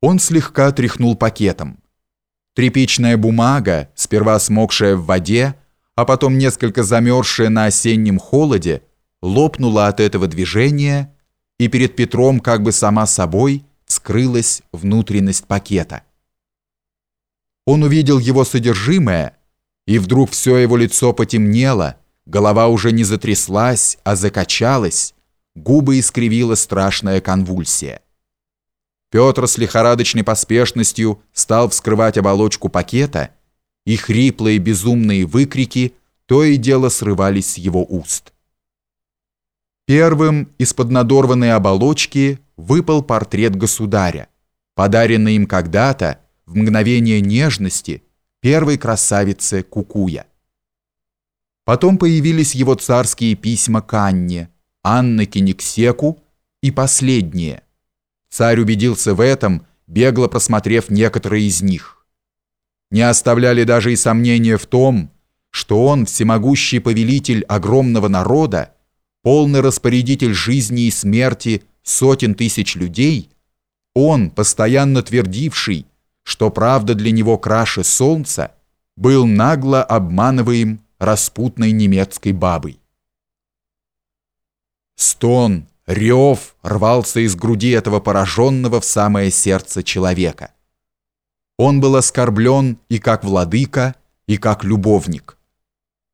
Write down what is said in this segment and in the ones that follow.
Он слегка тряхнул пакетом. Тряпичная бумага, сперва смокшая в воде, а потом несколько замерзшая на осеннем холоде, лопнула от этого движения, и перед Петром как бы сама собой скрылась внутренность пакета. Он увидел его содержимое, и вдруг все его лицо потемнело, голова уже не затряслась, а закачалась, губы искривила страшная конвульсия. Петр с лихорадочной поспешностью стал вскрывать оболочку пакета, и хриплые безумные выкрики то и дело срывались с его уст. Первым из-под надорванной оболочки выпал портрет государя, подаренный им когда-то, в мгновение нежности, первой красавице Кукуя. Потом появились его царские письма к Анне, Анны Кениксеку и последние – Царь убедился в этом, бегло просмотрев некоторые из них. Не оставляли даже и сомнения в том, что он, всемогущий повелитель огромного народа, полный распорядитель жизни и смерти сотен тысяч людей, он, постоянно твердивший, что правда для него краше солнца, был нагло обманываем распутной немецкой бабой. Стон, Рев рвался из груди этого пораженного в самое сердце человека. Он был оскорблен и как владыка, и как любовник.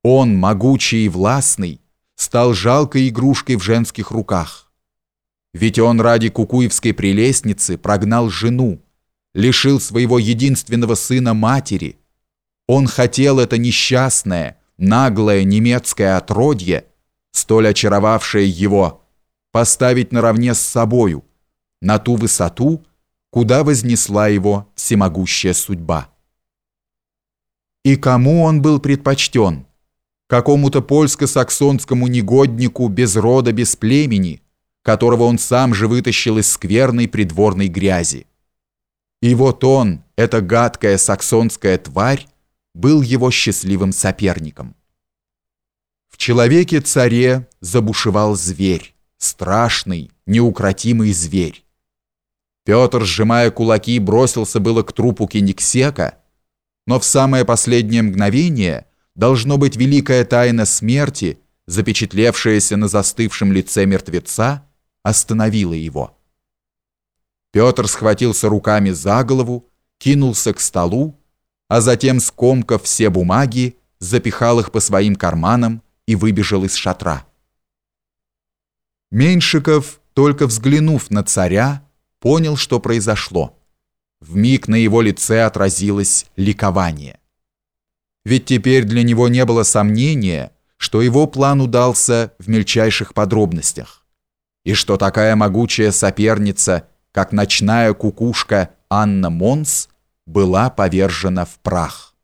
Он, могучий и властный, стал жалкой игрушкой в женских руках. Ведь он ради кукуевской прелестницы прогнал жену, лишил своего единственного сына матери. Он хотел это несчастное, наглое немецкое отродье, столь очаровавшее его, поставить наравне с собою, на ту высоту, куда вознесла его всемогущая судьба. И кому он был предпочтен? Какому-то польско-саксонскому негоднику без рода, без племени, которого он сам же вытащил из скверной придворной грязи. И вот он, эта гадкая саксонская тварь, был его счастливым соперником. В человеке-царе забушевал зверь страшный, неукротимый зверь. Петр, сжимая кулаки, бросился было к трупу Кениксека, но в самое последнее мгновение должно быть великая тайна смерти, запечатлевшаяся на застывшем лице мертвеца, остановила его. Петр схватился руками за голову, кинулся к столу, а затем, скомкав все бумаги, запихал их по своим карманам и выбежал из шатра. Меньшиков, только взглянув на царя, понял, что произошло. В миг на его лице отразилось ликование. Ведь теперь для него не было сомнения, что его план удался в мельчайших подробностях, и что такая могучая соперница, как ночная кукушка Анна Монс, была повержена в прах.